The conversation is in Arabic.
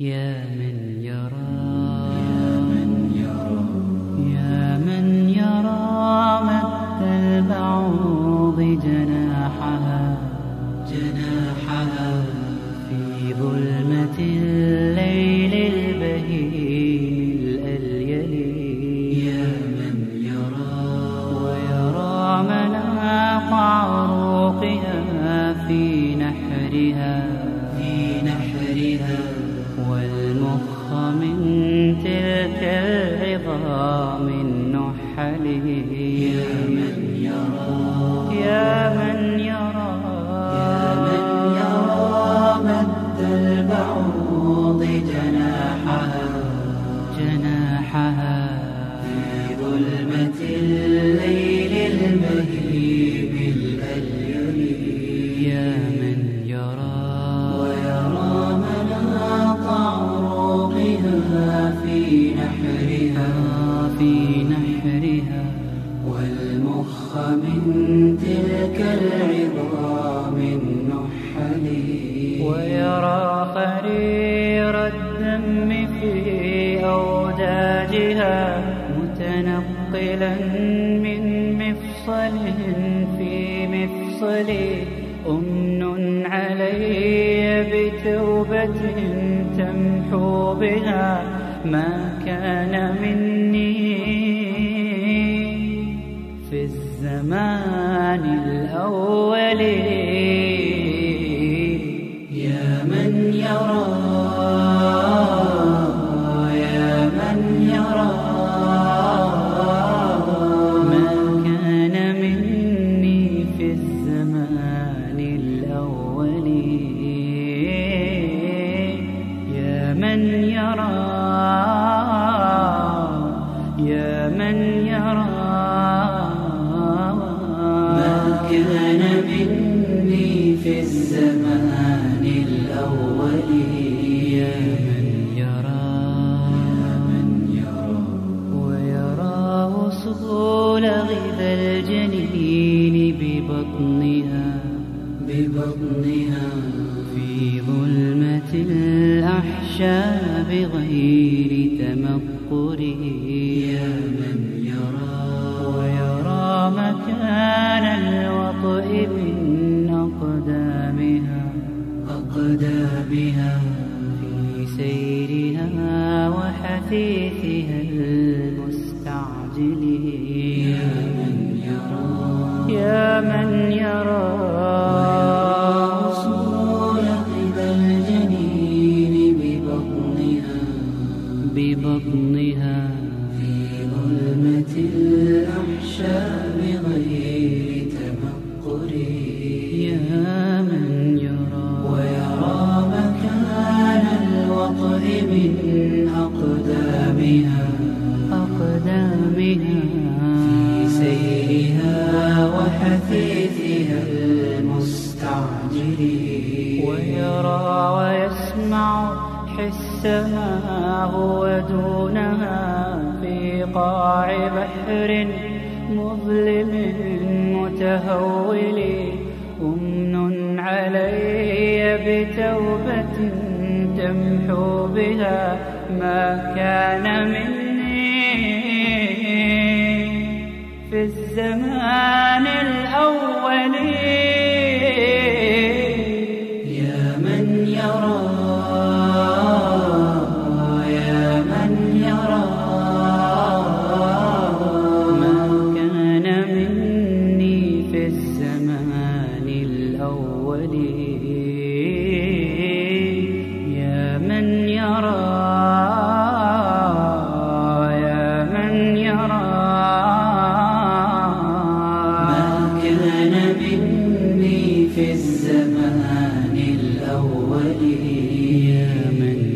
يا من يرى العظام النحل يا من يرى يا من تلك العظام النحل. ويرى خرير الدم في أوداجها متنقلا من مفصل في مفصل. أمن علي بتوبة تمحو بها ما كان مني من يرى يا من يرى. ما كان مني في الزمان الأول يا من يرى. يا من يرى ويرى وصول غذا الجنين ببطنها ببطنها. في ظلمة الأحشاء بغير تمقر. يا من يرى ويرى مكان الوطئ من أقدامها. أقدامها في سيرها وحثيثها المستعجل. ببطنها. في ظلمة الأحشاء بغير تمقر. يا من يرى. ويرى مكان الوطئ من أقدامها. أقدامها. في سيرها وحثيثها المستعجل. ويرى ويسمع حس ما هو دونها في قاع بحر مظلم متهول أمن علي بتوبة تمحو بها ما كان مني في الزمان الأول. الأول يا من